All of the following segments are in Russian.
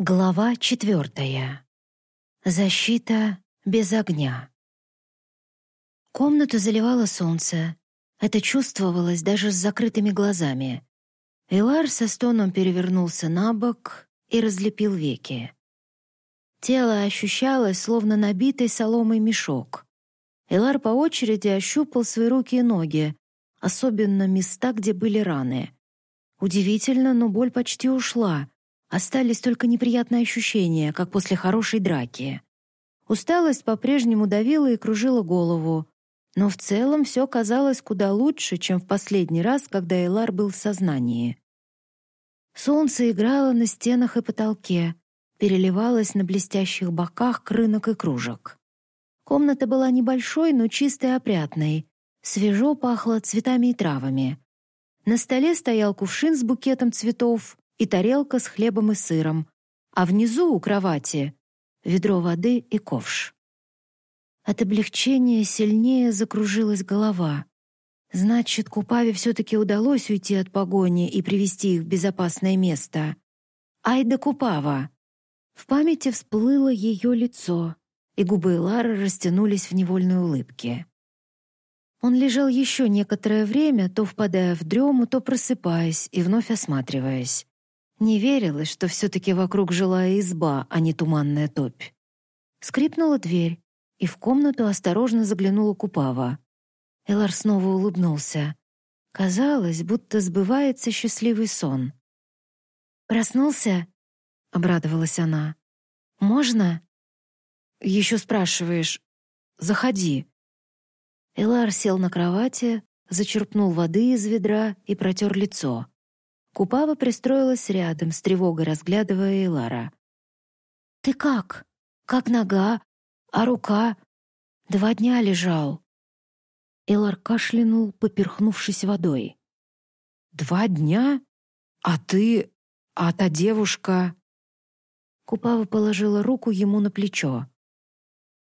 Глава четвертая. Защита без огня. Комнату заливало солнце. Это чувствовалось даже с закрытыми глазами. Элар со стоном перевернулся на бок и разлепил веки. Тело ощущалось, словно набитый соломой мешок. Элар по очереди ощупал свои руки и ноги, особенно места, где были раны. Удивительно, но боль почти ушла — Остались только неприятные ощущения, как после хорошей драки. Усталость по-прежнему давила и кружила голову, но в целом все казалось куда лучше, чем в последний раз, когда Элар был в сознании. Солнце играло на стенах и потолке, переливалось на блестящих боках крынок и кружек. Комната была небольшой, но чистой и опрятной. Свежо пахло цветами и травами. На столе стоял кувшин с букетом цветов, и тарелка с хлебом и сыром, а внизу у кровати ведро воды и ковш. От облегчения сильнее закружилась голова. Значит, Купаве все-таки удалось уйти от погони и привести их в безопасное место. Айда Купава! В памяти всплыло ее лицо, и губы Лары растянулись в невольной улыбке. Он лежал еще некоторое время, то впадая в дрему, то просыпаясь и вновь осматриваясь. Не верилось, что все-таки вокруг жилая изба, а не туманная топь. Скрипнула дверь, и в комнату осторожно заглянула Купава. Элар снова улыбнулся. Казалось, будто сбывается счастливый сон. «Проснулся?» — обрадовалась она. «Можно?» «Еще спрашиваешь. Заходи». Элар сел на кровати, зачерпнул воды из ведра и протер лицо. Купава пристроилась рядом, с тревогой разглядывая Элара. «Ты как? Как нога? А рука? Два дня лежал». Элар кашлянул, поперхнувшись водой. «Два дня? А ты... А та девушка...» Купава положила руку ему на плечо.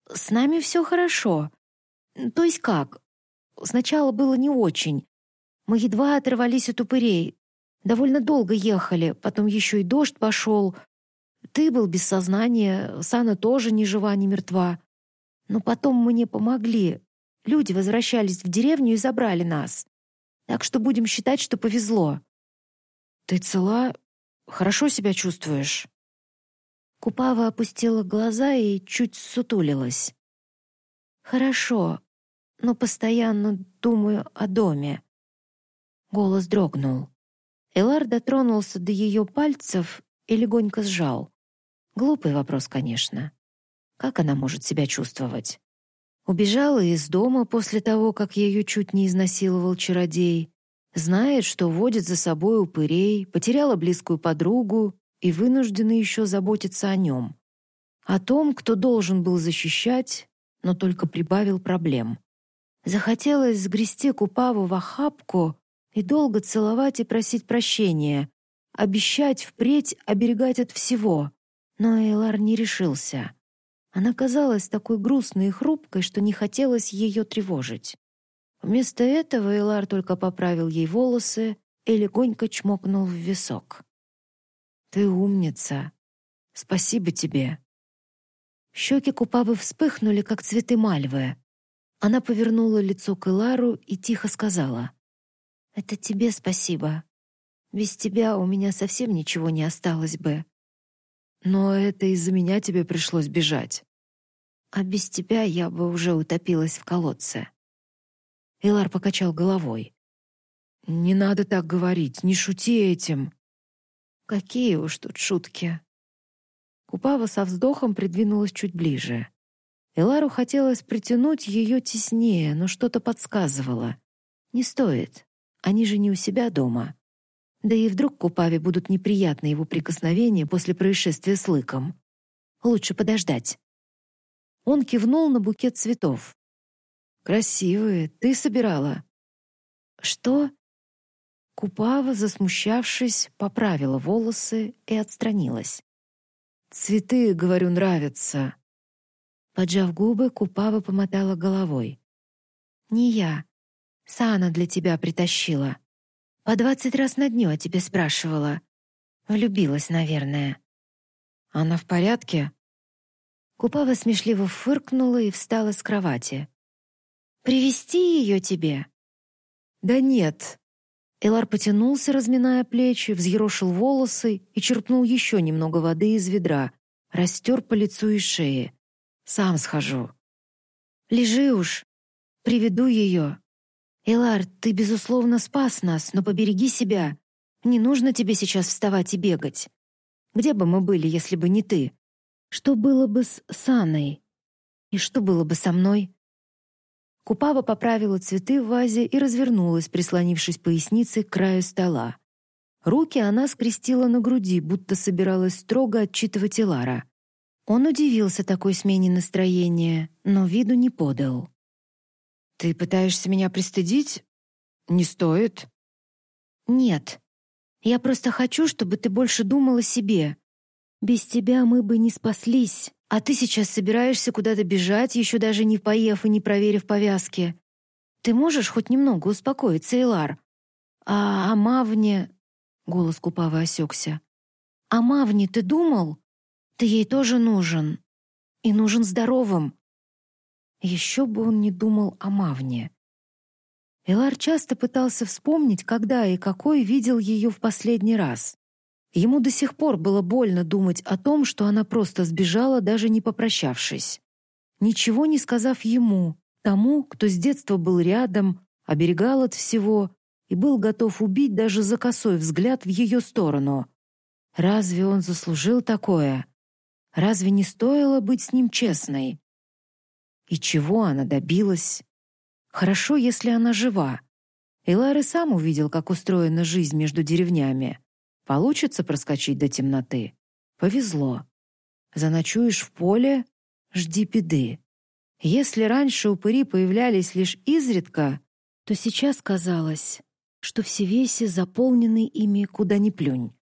«С нами все хорошо. То есть как? Сначала было не очень. Мы едва оторвались от упырей, Довольно долго ехали, потом еще и дождь пошел. Ты был без сознания, Сана тоже ни жива, ни мертва. Но потом мне помогли. Люди возвращались в деревню и забрали нас. Так что будем считать, что повезло. Ты цела? Хорошо себя чувствуешь? Купава опустила глаза и чуть сутулилась. Хорошо, но постоянно думаю о доме. Голос дрогнул. Элар дотронулся до ее пальцев и легонько сжал. Глупый вопрос, конечно. Как она может себя чувствовать? Убежала из дома после того, как ее чуть не изнасиловал чародей. Знает, что водит за собой упырей, потеряла близкую подругу и вынуждена еще заботиться о нем. О том, кто должен был защищать, но только прибавил проблем. Захотелось сгрести Купаву в охапку и долго целовать и просить прощения, обещать впредь оберегать от всего. Но Эйлар не решился. Она казалась такой грустной и хрупкой, что не хотелось ее тревожить. Вместо этого Эйлар только поправил ей волосы и легонько чмокнул в висок. «Ты умница. Спасибо тебе». Щеки Купавы вспыхнули, как цветы мальвы. Она повернула лицо к Элару и тихо сказала. Это тебе спасибо. Без тебя у меня совсем ничего не осталось бы. Но это из-за меня тебе пришлось бежать. А без тебя я бы уже утопилась в колодце. Илар покачал головой. Не надо так говорить, не шути этим. Какие уж тут шутки. Купава со вздохом придвинулась чуть ближе. Элару хотелось притянуть ее теснее, но что-то подсказывало. Не стоит. Они же не у себя дома. Да и вдруг Купаве будут неприятны его прикосновения после происшествия с лыком. Лучше подождать. Он кивнул на букет цветов. «Красивые, ты собирала». «Что?» Купава, засмущавшись, поправила волосы и отстранилась. «Цветы, говорю, нравятся». Поджав губы, Купава помотала головой. «Не я. Сана для тебя притащила. По двадцать раз на дню о тебе спрашивала. Влюбилась, наверное. Она в порядке?» Купава смешливо фыркнула и встала с кровати. «Привести ее тебе?» «Да нет». Элар потянулся, разминая плечи, взъерошил волосы и черпнул еще немного воды из ведра, растер по лицу и шее. «Сам схожу». «Лежи уж. Приведу ее. Элар, ты, безусловно, спас нас, но побереги себя. Не нужно тебе сейчас вставать и бегать. Где бы мы были, если бы не ты? Что было бы с Саной? И что было бы со мной?» Купава поправила цветы в вазе и развернулась, прислонившись поясницей к краю стола. Руки она скрестила на груди, будто собиралась строго отчитывать Илара. Он удивился такой смене настроения, но виду не подал. «Ты пытаешься меня пристыдить? Не стоит». «Нет. Я просто хочу, чтобы ты больше думал о себе. Без тебя мы бы не спаслись, а ты сейчас собираешься куда-то бежать, еще даже не поев и не проверив повязки. Ты можешь хоть немного успокоиться, Элар? А о Мавне...» Голос Купавы осекся. «О Мавне ты думал? Ты ей тоже нужен. И нужен здоровым». Еще бы он не думал о Мавне. Элар часто пытался вспомнить, когда и какой видел ее в последний раз. Ему до сих пор было больно думать о том, что она просто сбежала, даже не попрощавшись. Ничего не сказав ему, тому, кто с детства был рядом, оберегал от всего и был готов убить даже за косой взгляд в ее сторону. Разве он заслужил такое? Разве не стоило быть с ним честной? И чего она добилась? Хорошо, если она жива. Элар сам увидел, как устроена жизнь между деревнями. Получится проскочить до темноты? Повезло. Заночуешь в поле — жди беды. Если раньше упыри появлялись лишь изредка, то сейчас казалось, что все веси заполнены ими куда ни плюнь.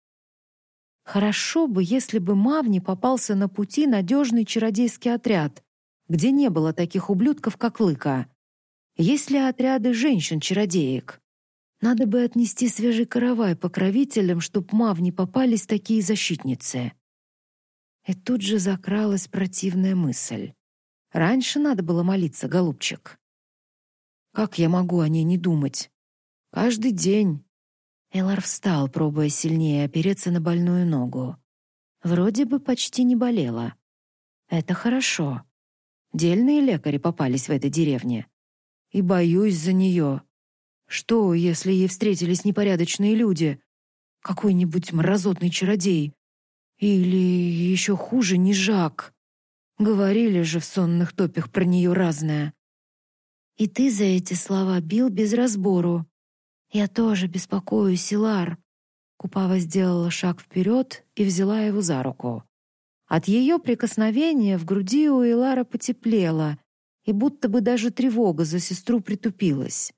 Хорошо бы, если бы Мавни попался на пути надежный чародейский отряд, где не было таких ублюдков, как Лыка. Есть ли отряды женщин-чародеек? Надо бы отнести свежий каравай покровителям, чтоб Мав не попались такие защитницы. И тут же закралась противная мысль. Раньше надо было молиться, голубчик. Как я могу о ней не думать? Каждый день. Элар встал, пробуя сильнее опереться на больную ногу. Вроде бы почти не болела. Это хорошо. Дельные лекари попались в этой деревне. И боюсь за нее. Что, если ей встретились непорядочные люди? Какой-нибудь мразотный чародей? Или еще хуже, не Жак? Говорили же в сонных топях про нее разное. И ты за эти слова бил без разбору. Я тоже беспокоюсь, Силар. Купава сделала шаг вперед и взяла его за руку. От ее прикосновения в груди у Илара потеплело, и будто бы даже тревога за сестру притупилась.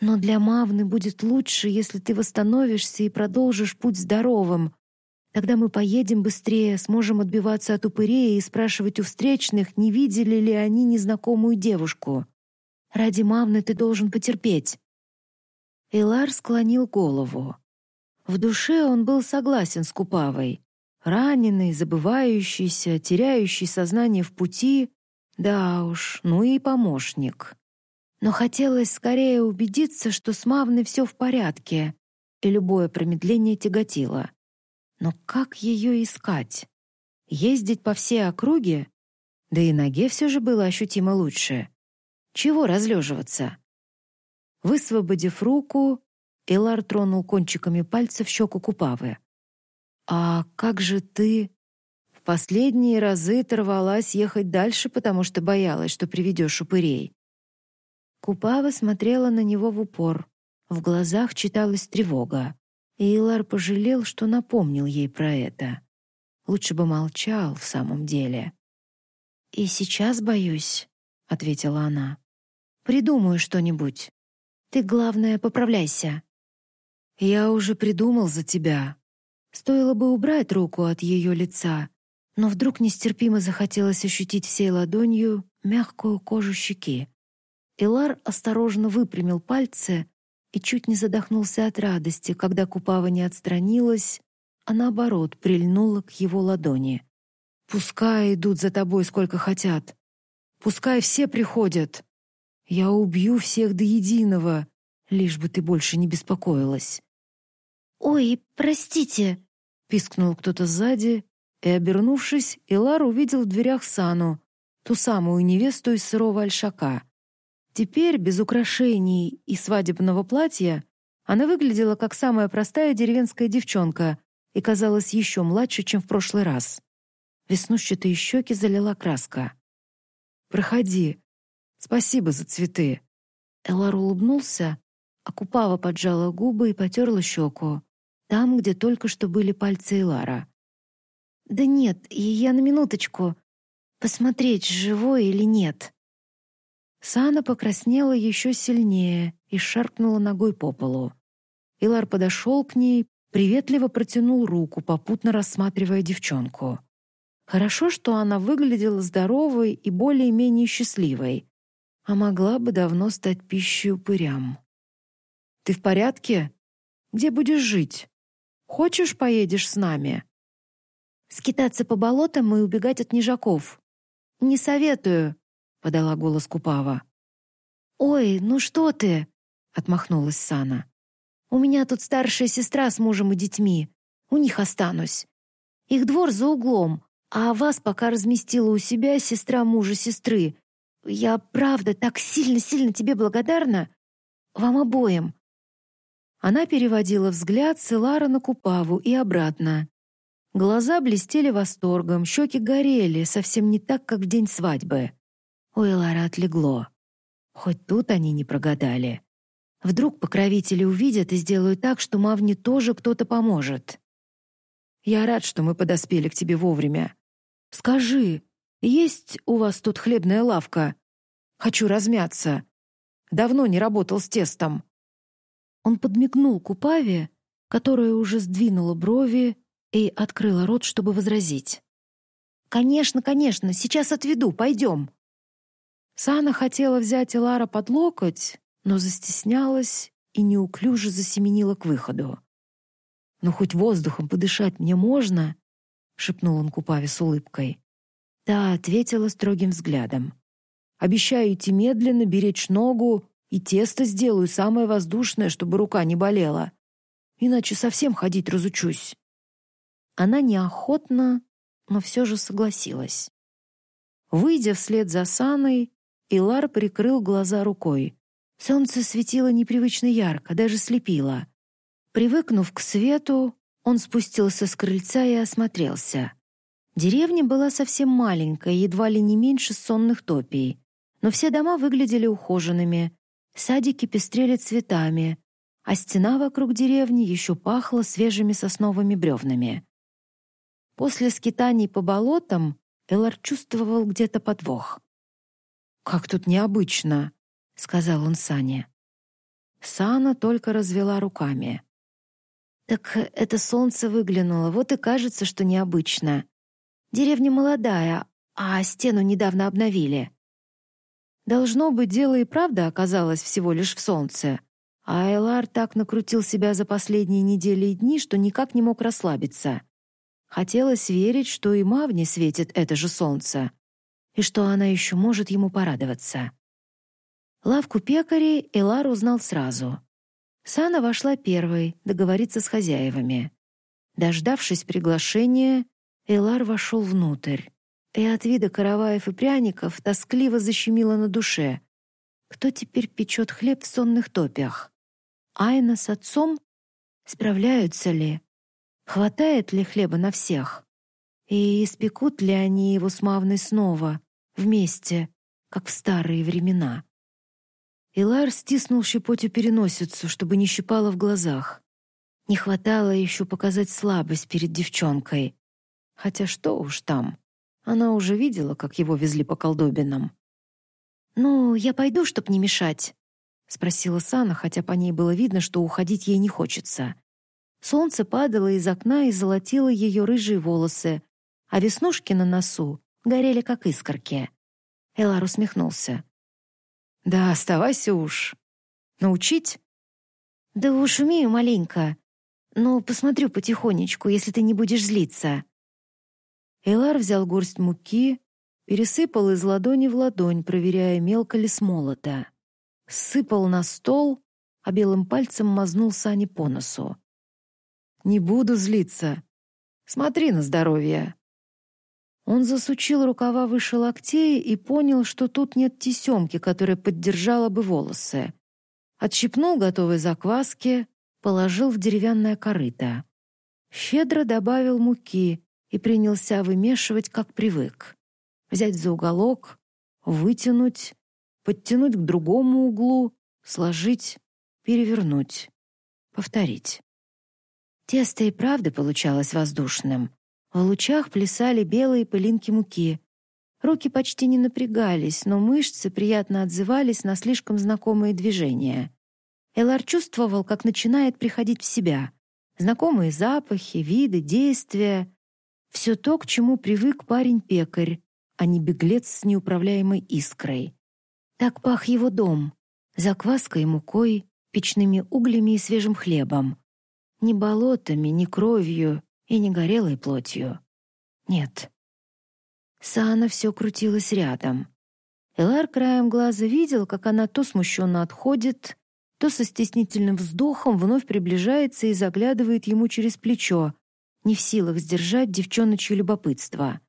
Но для Мавны будет лучше, если ты восстановишься и продолжишь путь здоровым. Тогда мы поедем быстрее, сможем отбиваться от упырей и спрашивать у встречных, не видели ли они незнакомую девушку. Ради Мавны ты должен потерпеть». Элар склонил голову. В душе он был согласен с Купавой. Раненый, забывающийся, теряющий сознание в пути — да уж, ну и помощник но хотелось скорее убедиться, что с Мавной все в порядке, и любое промедление тяготило. Но как ее искать? Ездить по всей округе? Да и ноге все же было ощутимо лучше. Чего разлеживаться? Высвободив руку, Элар тронул кончиками пальцев щеку Купавы. «А как же ты...» В последние разы ты рвалась ехать дальше, потому что боялась, что приведешь упырей. Купава смотрела на него в упор. В глазах читалась тревога. И Илар пожалел, что напомнил ей про это. Лучше бы молчал в самом деле. «И сейчас боюсь», — ответила она. «Придумаю что-нибудь. Ты, главное, поправляйся». «Я уже придумал за тебя». Стоило бы убрать руку от ее лица, но вдруг нестерпимо захотелось ощутить всей ладонью мягкую кожу щеки. Элар осторожно выпрямил пальцы и чуть не задохнулся от радости, когда Купава не отстранилась, а наоборот прильнула к его ладони. Пускай идут за тобой сколько хотят. Пускай все приходят. Я убью всех до единого, лишь бы ты больше не беспокоилась. «Ой, простите!» — пискнул кто-то сзади, и, обернувшись, Илар увидел в дверях Сану, ту самую невесту из сырого альшака. Теперь, без украшений и свадебного платья, она выглядела как самая простая деревенская девчонка и казалась еще младше, чем в прошлый раз. Веснущатые щеки залила краска. «Проходи. Спасибо за цветы». Элар улыбнулся, а Купава поджала губы и потерла щеку, там, где только что были пальцы Элара. «Да нет, я на минуточку. Посмотреть, живой или нет». Сана покраснела еще сильнее и шаркнула ногой по полу. Илар подошел к ней, приветливо протянул руку, попутно рассматривая девчонку. Хорошо, что она выглядела здоровой и более-менее счастливой, а могла бы давно стать пищей упырям. «Ты в порядке? Где будешь жить? Хочешь, поедешь с нами?» «Скитаться по болотам и убегать от нежаков. Не советую», подала голос Купава. Ой, ну что ты? отмахнулась Сана. У меня тут старшая сестра с мужем и детьми. У них останусь. Их двор за углом, а вас пока разместила у себя сестра мужа сестры. Я правда так сильно-сильно тебе благодарна. Вам обоим. Она переводила взгляд с Элара на Купаву и обратно. Глаза блестели восторгом, щеки горели, совсем не так, как в день свадьбы. У Элара отлегло. Хоть тут они не прогадали. Вдруг покровители увидят и сделают так, что Мавне тоже кто-то поможет. Я рад, что мы подоспели к тебе вовремя. Скажи, есть у вас тут хлебная лавка? Хочу размяться. Давно не работал с тестом. Он подмигнул Купаве, которая уже сдвинула брови и открыла рот, чтобы возразить. «Конечно, конечно, сейчас отведу, пойдем». Сана хотела взять Элара под локоть, но застеснялась и неуклюже засеменила к выходу. «Ну, хоть воздухом подышать мне можно?» — шепнул он Купаве с улыбкой. Та ответила строгим взглядом. «Обещаю идти медленно, беречь ногу, и тесто сделаю самое воздушное, чтобы рука не болела. Иначе совсем ходить разучусь». Она неохотно, но все же согласилась. Выйдя вслед за Саной, Илар прикрыл глаза рукой. Солнце светило непривычно ярко, даже слепило. Привыкнув к свету, он спустился с крыльца и осмотрелся. Деревня была совсем маленькая, едва ли не меньше сонных топий, но все дома выглядели ухоженными, садики пестрели цветами, а стена вокруг деревни еще пахла свежими сосновыми бревнами. После скитаний по болотам Элар чувствовал где-то подвох. «Как тут необычно», — сказал он Сане. Сана только развела руками. «Так это солнце выглянуло, вот и кажется, что необычно. Деревня молодая, а стену недавно обновили». Должно быть, дело и правда оказалось всего лишь в солнце. А Элар так накрутил себя за последние недели и дни, что никак не мог расслабиться. Хотелось верить, что и Мавне светит это же солнце и что она еще может ему порадоваться. Лавку пекарей Элар узнал сразу. Сана вошла первой, договориться с хозяевами. Дождавшись приглашения, Элар вошел внутрь, и от вида караваев и пряников тоскливо защемило на душе. Кто теперь печет хлеб в сонных топях? Айна с отцом? Справляются ли? Хватает ли хлеба на всех? И испекут ли они его с Мавной снова? Вместе, как в старые времена. Илар стиснул щепотью переносицу, чтобы не щипало в глазах. Не хватало еще показать слабость перед девчонкой. Хотя что уж там. Она уже видела, как его везли по колдобинам. «Ну, я пойду, чтоб не мешать», — спросила Сана, хотя по ней было видно, что уходить ей не хочется. Солнце падало из окна и золотило ее рыжие волосы, а веснушки на носу горели как искорки. Элар усмехнулся. «Да оставайся уж. Научить?» «Да уж умею маленько. Но посмотрю потихонечку, если ты не будешь злиться». Эйлар взял горсть муки, пересыпал из ладони в ладонь, проверяя, мелко ли смолото. Сыпал на стол, а белым пальцем мазнул Сани по носу. «Не буду злиться. Смотри на здоровье». Он засучил рукава выше локтей и понял, что тут нет тесемки, которая поддержала бы волосы. Отщипнул готовой закваски, положил в деревянное корыто. Щедро добавил муки и принялся вымешивать, как привык. Взять за уголок, вытянуть, подтянуть к другому углу, сложить, перевернуть, повторить. Тесто и правда получалось воздушным. В лучах плясали белые пылинки муки. Руки почти не напрягались, но мышцы приятно отзывались на слишком знакомые движения. Элар чувствовал, как начинает приходить в себя. Знакомые запахи, виды, действия. Все то, к чему привык парень-пекарь, а не беглец с неуправляемой искрой. Так пах его дом, закваской мукой, печными углями и свежим хлебом. Ни болотами, ни кровью и не горелой плотью. Нет. Сана все крутилась рядом. Элар краем глаза видел, как она то смущенно отходит, то со стеснительным вздохом вновь приближается и заглядывает ему через плечо, не в силах сдержать девчоночье любопытство.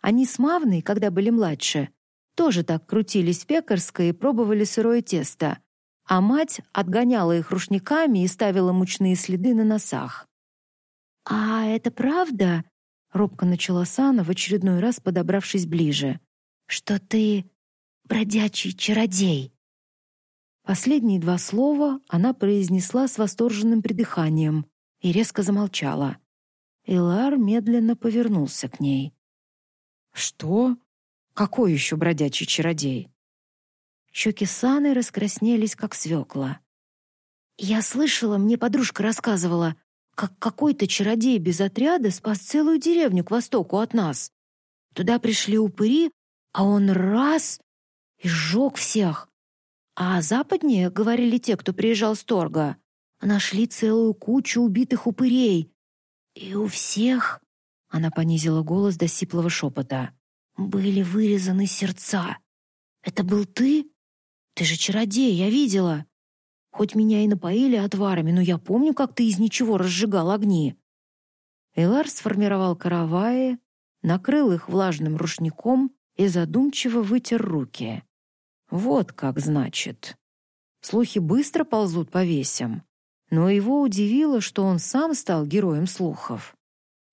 Они с Мавной, когда были младше, тоже так крутились в пекарской и пробовали сырое тесто, а мать отгоняла их рушниками и ставила мучные следы на носах. «А это правда?» — робко начала Сана, в очередной раз подобравшись ближе. «Что ты бродячий чародей?» Последние два слова она произнесла с восторженным придыханием и резко замолчала. Илар медленно повернулся к ней. «Что? Какой еще бродячий чародей?» Щеки Саны раскраснелись, как свекла. «Я слышала, мне подружка рассказывала, как какой-то чародей без отряда спас целую деревню к востоку от нас. Туда пришли упыри, а он раз — и сжег всех. А западнее, говорили те, кто приезжал с торга, нашли целую кучу убитых упырей. И у всех, — она понизила голос до сиплого шепота, — были вырезаны сердца. Это был ты? Ты же чародей, я видела. Хоть меня и напоили отварами, но я помню, как ты из ничего разжигал огни». Элар сформировал караваи, накрыл их влажным рушником и задумчиво вытер руки. «Вот как значит». Слухи быстро ползут по весям, но его удивило, что он сам стал героем слухов.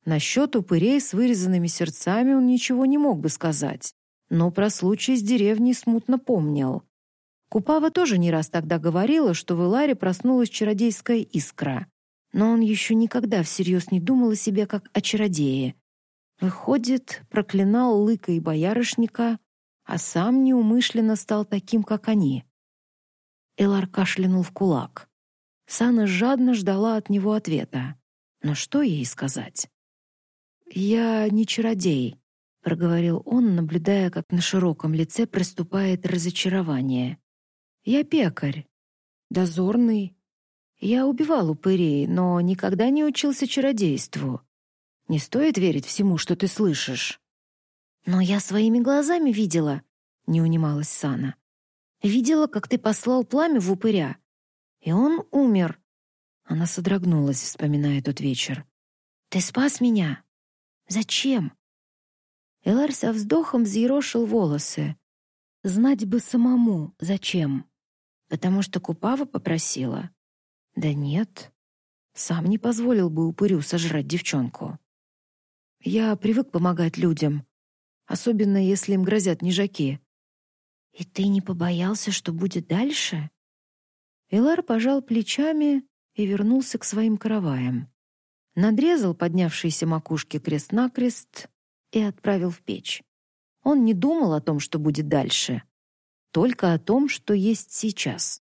Насчет упырей с вырезанными сердцами он ничего не мог бы сказать, но про случай с деревней смутно помнил. Купава тоже не раз тогда говорила, что в Иларе проснулась чародейская искра. Но он еще никогда всерьез не думал о себе как о чародее. Выходит, проклинал Лыка и Боярышника, а сам неумышленно стал таким, как они. Элар кашлянул в кулак. Сана жадно ждала от него ответа. Но что ей сказать? «Я не чародей», — проговорил он, наблюдая, как на широком лице приступает разочарование. Я пекарь, дозорный. Я убивал упырей, но никогда не учился чародейству. Не стоит верить всему, что ты слышишь. Но я своими глазами видела, не унималась Сана. Видела, как ты послал пламя в упыря, и он умер. Она содрогнулась, вспоминая тот вечер. Ты спас меня. Зачем? Элар со вздохом взъерошил волосы. Знать бы самому, зачем. Потому что Купава попросила? Да нет. Сам не позволил бы упырю сожрать девчонку. Я привык помогать людям, особенно если им грозят нежаки. И ты не побоялся, что будет дальше? Элар пожал плечами и вернулся к своим караваям. Надрезал поднявшиеся макушки крест-накрест и отправил в печь. Он не думал о том, что будет дальше только о том, что есть сейчас.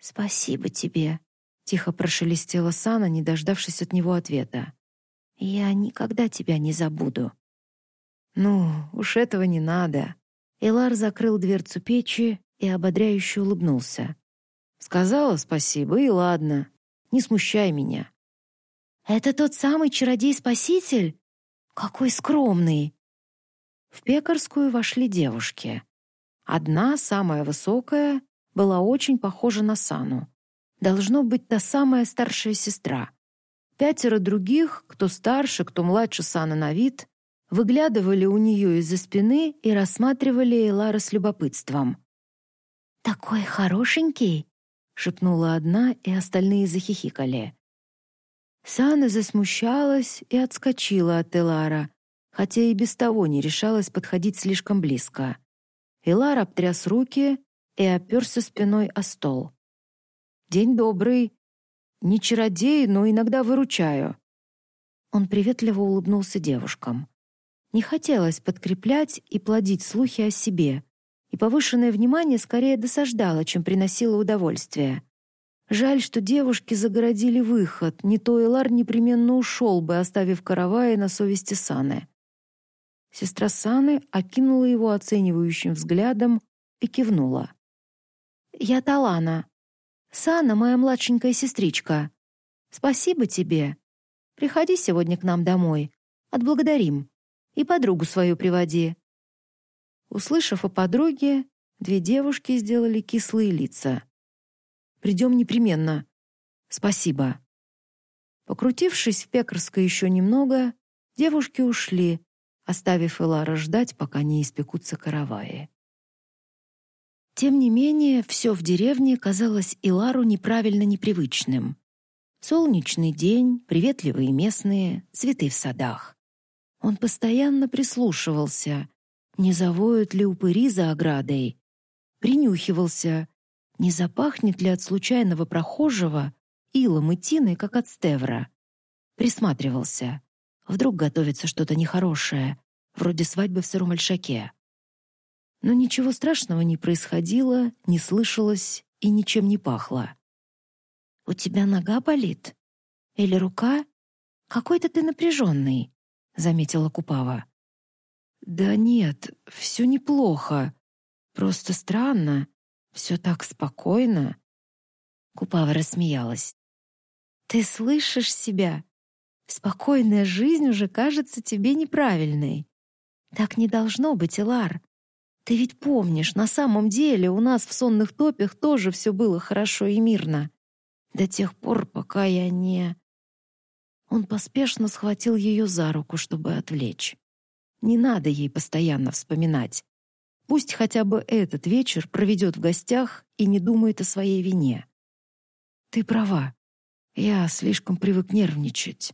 «Спасибо тебе», — тихо прошелестела Сана, не дождавшись от него ответа. «Я никогда тебя не забуду». «Ну, уж этого не надо». Элар закрыл дверцу печи и ободряюще улыбнулся. «Сказала спасибо, и ладно. Не смущай меня». «Это тот самый чародей-спаситель?» Какой скромный!» В пекарскую вошли девушки. Одна, самая высокая, была очень похожа на Сану. Должно быть та самая старшая сестра. Пятеро других, кто старше, кто младше Сана на вид, выглядывали у нее из-за спины и рассматривали Элара с любопытством. «Такой хорошенький!» — шепнула одна, и остальные захихикали. Сана засмущалась и отскочила от Элара, хотя и без того не решалась подходить слишком близко. Элар обтряс руки и оперся спиной о стол. «День добрый. Не чародей, но иногда выручаю». Он приветливо улыбнулся девушкам. Не хотелось подкреплять и плодить слухи о себе, и повышенное внимание скорее досаждало, чем приносило удовольствие. Жаль, что девушки загородили выход, не то Элар непременно ушел бы, оставив каравая на совести Саны. Сестра Саны окинула его оценивающим взглядом и кивнула. «Я Талана. Сана — моя младшенькая сестричка. Спасибо тебе. Приходи сегодня к нам домой. Отблагодарим. И подругу свою приводи». Услышав о подруге, две девушки сделали кислые лица. «Придем непременно. Спасибо». Покрутившись в пекарской еще немного, девушки ушли, оставив Элара ждать, пока не испекутся караваи. Тем не менее, все в деревне казалось Илару неправильно непривычным. Солнечный день, приветливые местные, цветы в садах. Он постоянно прислушивался, не завоют ли упыри за оградой, принюхивался, не запахнет ли от случайного прохожего илом и тиной, как от стевра. Присматривался. Вдруг готовится что-то нехорошее, вроде свадьбы в сыром ольшаке. Но ничего страшного не происходило, не слышалось и ничем не пахло. «У тебя нога болит? Или рука? Какой-то ты напряженный», — заметила Купава. «Да нет, все неплохо. Просто странно. Все так спокойно». Купава рассмеялась. «Ты слышишь себя? Спокойная жизнь уже кажется тебе неправильной. Так не должно быть, Илар. Ты ведь помнишь, на самом деле у нас в сонных топях тоже все было хорошо и мирно. До тех пор, пока я не...» Он поспешно схватил ее за руку, чтобы отвлечь. Не надо ей постоянно вспоминать. Пусть хотя бы этот вечер проведет в гостях и не думает о своей вине. Ты права. Я слишком привык нервничать.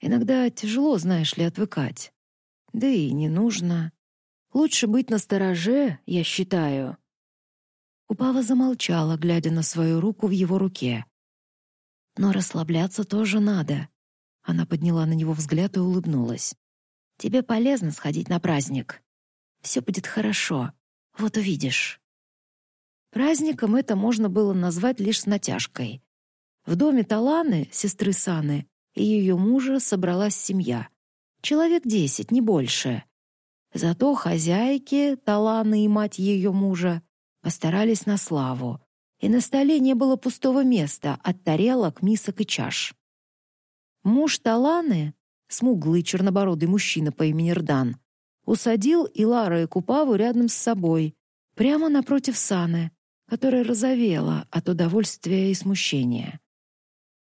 Иногда тяжело, знаешь ли, отвыкать. Да и не нужно. Лучше быть настороже, я считаю. Упава замолчала, глядя на свою руку в его руке. Но расслабляться тоже надо. Она подняла на него взгляд и улыбнулась. Тебе полезно сходить на праздник. Все будет хорошо. Вот увидишь. Праздником это можно было назвать лишь с натяжкой. В доме Таланы, сестры Саны, и ее мужа собралась семья. Человек десять, не больше. Зато хозяйки, Таланы и мать ее мужа, постарались на славу, и на столе не было пустого места от тарелок, мисок и чаш. Муж Таланы, смуглый чернобородый мужчина по имени Рдан, усадил Илара и Купаву рядом с собой, прямо напротив Саны, которая розовела от удовольствия и смущения.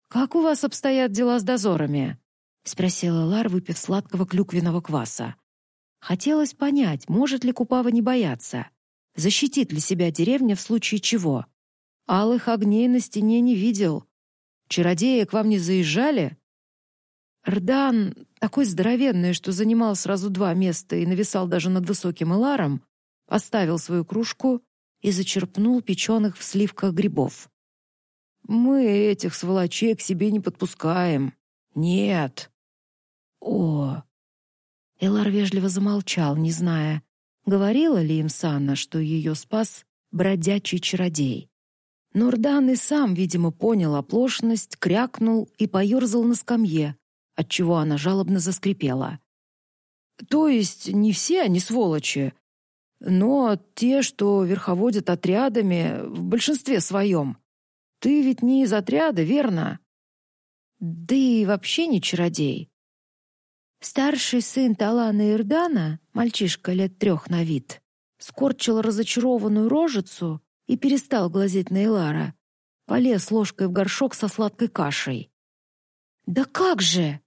«Как у вас обстоят дела с дозорами?» — спросила Лар, выпив сладкого клюквенного кваса. Хотелось понять, может ли Купава не бояться, защитит ли себя деревня в случае чего. Алых огней на стене не видел. Чародеи к вам не заезжали? Рдан, такой здоровенный, что занимал сразу два места и нависал даже над высоким Эларом, оставил свою кружку и зачерпнул печеных в сливках грибов. «Мы этих сволочей к себе не подпускаем. Нет». «О, Элар вежливо замолчал, не зная, говорила ли им Санна, что ее спас бродячий чародей. Нурдан и сам, видимо, понял оплошность, крякнул и поерзал на скамье, отчего она жалобно заскрипела. «То есть не все они сволочи, но те, что верховодят отрядами, в большинстве своем. Ты ведь не из отряда, верно?» «Да и вообще не чародей. Старший сын Талана Ирдана, мальчишка лет трех на вид, скорчил разочарованную рожицу и перестал глазеть на Элара. Полез ложкой в горшок со сладкой кашей. «Да как же!»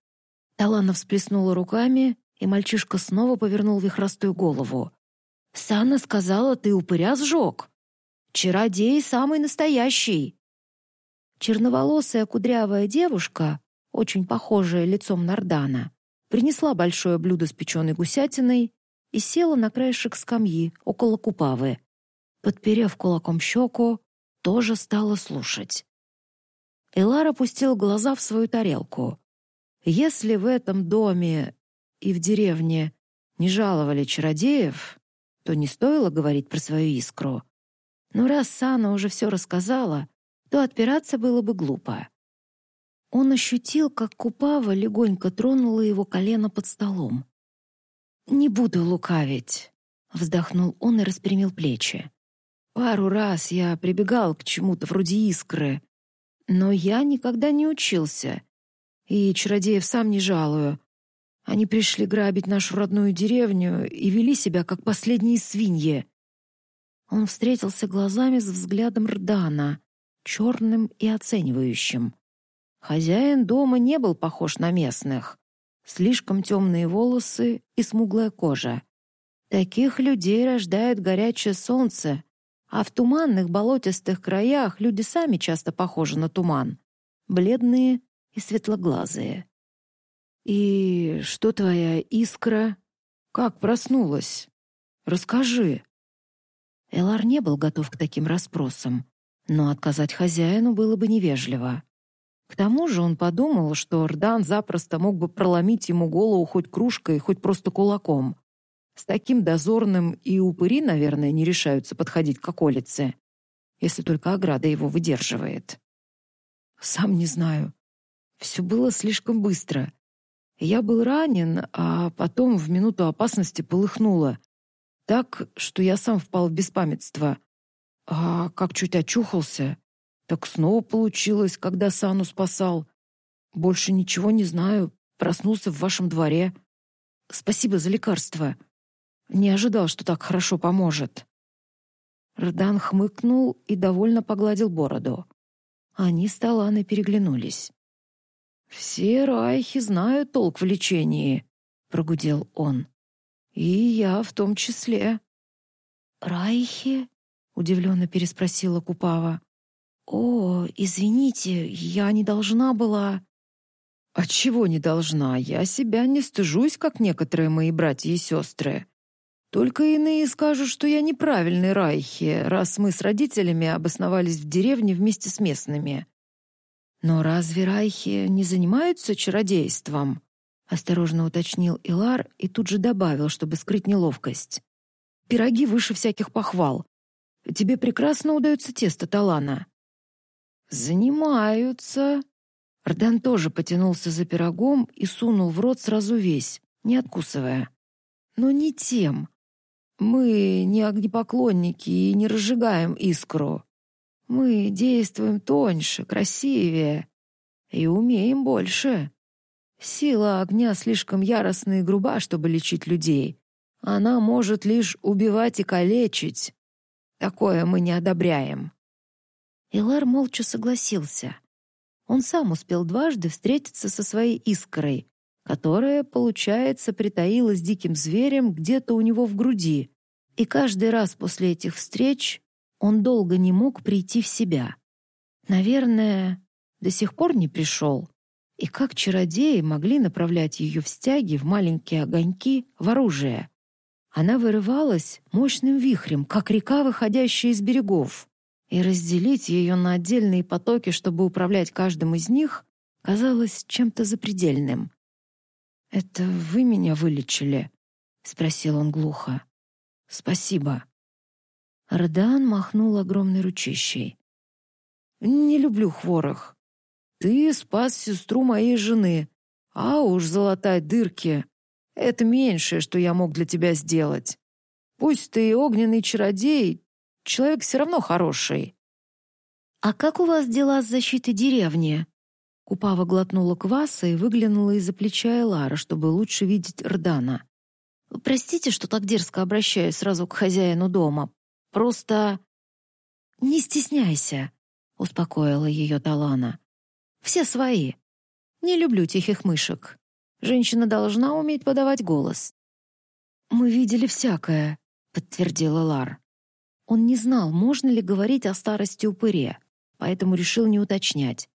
Талана всплеснула руками, и мальчишка снова повернул вихростую голову. «Санна сказала, ты упыря сжег. Чародей самый настоящий!» Черноволосая кудрявая девушка, очень похожая лицом на Рдана, принесла большое блюдо с печеной гусятиной и села на краешек скамьи около купавы. Подперев кулаком щеку, тоже стала слушать. Элар опустил глаза в свою тарелку. Если в этом доме и в деревне не жаловали чародеев, то не стоило говорить про свою искру. Но раз Сана уже все рассказала, то отпираться было бы глупо. Он ощутил, как Купава легонько тронула его колено под столом. «Не буду лукавить», — вздохнул он и распрямил плечи. «Пару раз я прибегал к чему-то вроде искры, но я никогда не учился, и чародеев сам не жалую. Они пришли грабить нашу родную деревню и вели себя, как последние свиньи». Он встретился глазами с взглядом Рдана, черным и оценивающим. Хозяин дома не был похож на местных. Слишком темные волосы и смуглая кожа. Таких людей рождает горячее солнце, а в туманных болотистых краях люди сами часто похожи на туман. Бледные и светлоглазые. «И что твоя искра? Как проснулась? Расскажи». Элар не был готов к таким расспросам но отказать хозяину было бы невежливо. К тому же он подумал, что Ордан запросто мог бы проломить ему голову хоть кружкой, хоть просто кулаком. С таким дозорным и упыри, наверное, не решаются подходить к околице, если только ограда его выдерживает. Сам не знаю. Все было слишком быстро. Я был ранен, а потом в минуту опасности полыхнуло. Так, что я сам впал в беспамятство — а как чуть очухался, так снова получилось, когда Сану спасал. Больше ничего не знаю, проснулся в вашем дворе. Спасибо за лекарство. Не ожидал, что так хорошо поможет. Рдан хмыкнул и довольно погладил бороду. Они с Таланой переглянулись. «Все райхи знают толк в лечении», — прогудел он. «И я в том числе». «Райхи?» — удивленно переспросила Купава. «О, извините, я не должна была...» «Отчего не должна? Я себя не стыжусь, как некоторые мои братья и сестры. Только иные скажут, что я неправильный Райхи, раз мы с родителями обосновались в деревне вместе с местными». «Но разве Райхи не занимаются чародейством?» — осторожно уточнил Илар и тут же добавил, чтобы скрыть неловкость. «Пироги выше всяких похвал. Тебе прекрасно удается тесто, Талана». «Занимаются». Ардан тоже потянулся за пирогом и сунул в рот сразу весь, не откусывая. «Но не тем. Мы не огнепоклонники и не разжигаем искру. Мы действуем тоньше, красивее и умеем больше. Сила огня слишком яростна и груба, чтобы лечить людей. Она может лишь убивать и калечить. Такое мы не одобряем». Илар молча согласился. Он сам успел дважды встретиться со своей искрой, которая, получается, притаилась диким зверем где-то у него в груди. И каждый раз после этих встреч он долго не мог прийти в себя. Наверное, до сих пор не пришел. И как чародеи могли направлять ее в стяги, в маленькие огоньки, в оружие? Она вырывалась мощным вихрем, как река, выходящая из берегов, и разделить ее на отдельные потоки, чтобы управлять каждым из них, казалось чем-то запредельным. «Это вы меня вылечили?» — спросил он глухо. «Спасибо». Родан махнул огромной ручищей. «Не люблю хворых. Ты спас сестру моей жены, а уж золотать дырки это меньшее, что я мог для тебя сделать. Пусть ты и огненный чародей, человек все равно хороший». «А как у вас дела с защитой деревни?» Купава глотнула кваса и выглянула из-за плеча Элара, чтобы лучше видеть Рдана. «Простите, что так дерзко обращаюсь сразу к хозяину дома. Просто...» «Не стесняйся», — успокоила ее Талана. «Все свои. Не люблю тихих мышек. Женщина должна уметь подавать голос». «Мы видели всякое», — подтвердила Лар. Он не знал, можно ли говорить о старости упыре, поэтому решил не уточнять.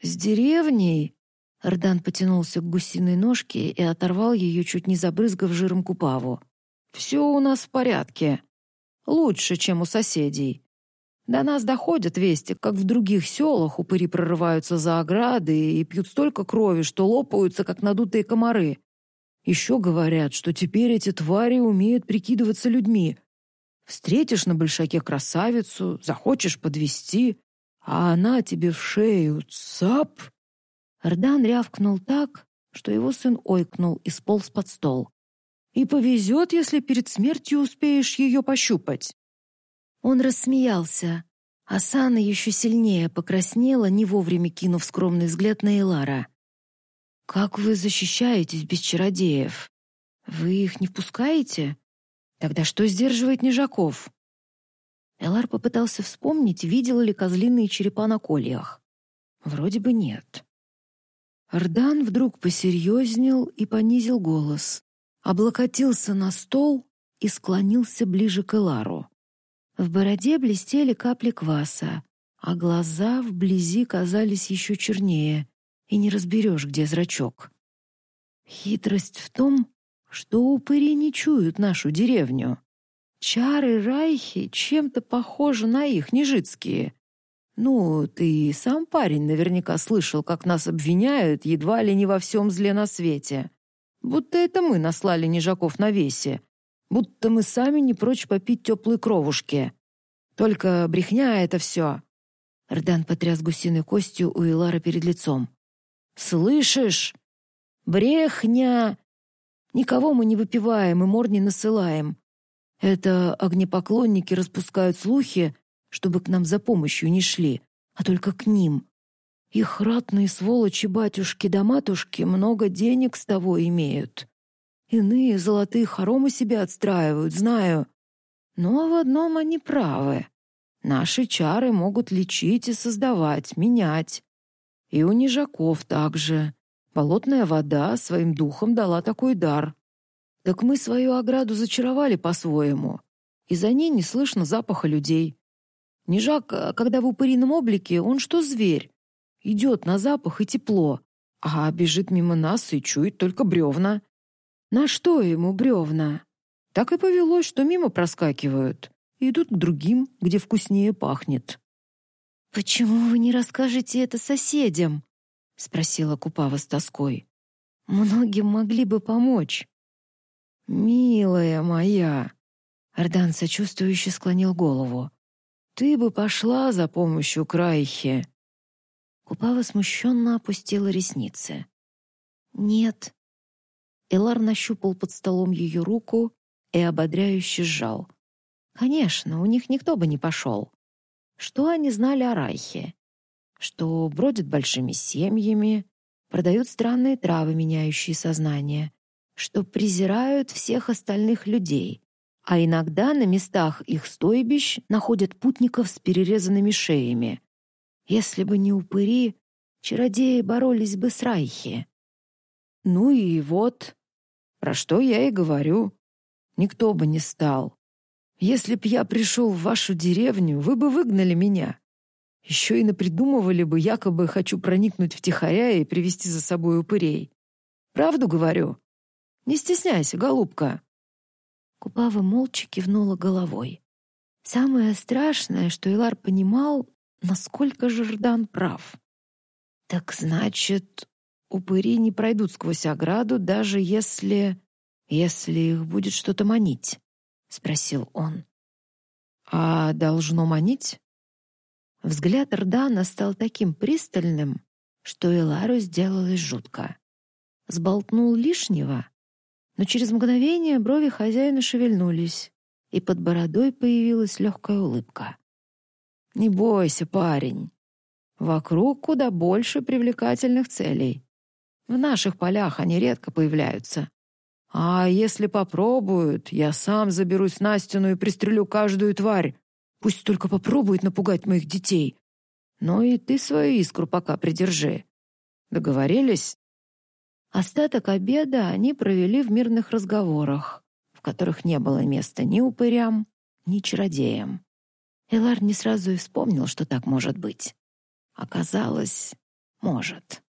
«С деревней?» Эрдан потянулся к гусиной ножке и оторвал ее, чуть не забрызгав жиром купаву. «Все у нас в порядке. Лучше, чем у соседей. До нас доходят вести, как в других селах упыри прорываются за ограды и пьют столько крови, что лопаются, как надутые комары. Еще говорят, что теперь эти твари умеют прикидываться людьми. Встретишь на большаке красавицу, захочешь подвести, а она тебе в шею цап!» Рдан рявкнул так, что его сын ойкнул и сполз под стол. «И повезет, если перед смертью успеешь ее пощупать!» Он рассмеялся, а Сана еще сильнее покраснела, не вовремя кинув скромный взгляд на Элара. «Как вы защищаетесь без чародеев? Вы их не впускаете? Тогда что сдерживает нежаков?» Элар попытался вспомнить, видел ли козлиные черепа на кольях. Вроде бы нет. Ардан вдруг посерьезнел и понизил голос, облокотился на стол и склонился ближе к Элару. В бороде блестели капли кваса, а глаза вблизи казались еще чернее, и не разберешь, где зрачок. Хитрость в том, что упыри не чуют нашу деревню. Чары Райхи чем-то похожи на их, нежитские. Ну, ты сам парень наверняка слышал, как нас обвиняют едва ли не во всем зле на свете. Будто это мы наслали нежаков на весе. Будто мы сами не прочь попить теплой кровушки. Только брехня это все. Рдан потряс гусиной костью у Илара перед лицом. «Слышишь? Брехня! Никого мы не выпиваем и мор не насылаем. Это огнепоклонники распускают слухи, чтобы к нам за помощью не шли, а только к ним. Их ратные сволочи батюшки да матушки много денег с того имеют. Иные золотые хоромы себе отстраивают, знаю. Но в одном они правы. Наши чары могут лечить и создавать, менять. И у нежаков также. Болотная вода своим духом дала такой дар. Так мы свою ограду зачаровали по-своему, и за ней не слышно запаха людей. Нежак, а когда в упырином облике, он что зверь. Идет на запах и тепло, а бежит мимо нас и чует только бревна. На что ему бревна? Так и повелось, что мимо проскакивают и идут к другим, где вкуснее пахнет. «Почему вы не расскажете это соседям?» — спросила Купава с тоской. «Многим могли бы помочь». «Милая моя!» Ардан сочувствующе склонил голову. «Ты бы пошла за помощью к Райхе!» Купава смущенно опустила ресницы. «Нет». Элар нащупал под столом ее руку и ободряюще сжал. «Конечно, у них никто бы не пошел. Что они знали о Райхе? Что бродят большими семьями, продают странные травы, меняющие сознание, что презирают всех остальных людей, а иногда на местах их стойбищ находят путников с перерезанными шеями. Если бы не упыри, чародеи боролись бы с Райхи. Ну и вот, про что я и говорю. Никто бы не стал. Если б я пришел в вашу деревню, вы бы выгнали меня. Еще и напридумывали бы, якобы хочу проникнуть втихаря и привести за собой упырей. Правду говорю? Не стесняйся, голубка». Купава молча кивнула головой. Самое страшное, что Илар понимал, насколько Жордан прав. «Так значит, упыри не пройдут сквозь ограду, даже если... если их будет что-то манить?» — спросил он. «А должно манить?» Взгляд Рдана стал таким пристальным, что Элару сделалось жутко. Сболтнул лишнего, но через мгновение брови хозяина шевельнулись, и под бородой появилась легкая улыбка. «Не бойся, парень. Вокруг куда больше привлекательных целей. В наших полях они редко появляются. А если попробуют, я сам заберусь Настину и пристрелю каждую тварь. Пусть только попробует напугать моих детей. Но и ты свою искру пока придержи. Договорились?» Остаток обеда они провели в мирных разговорах, в которых не было места ни упырям, ни чародеям. Элар не сразу и вспомнил, что так может быть. Оказалось, может.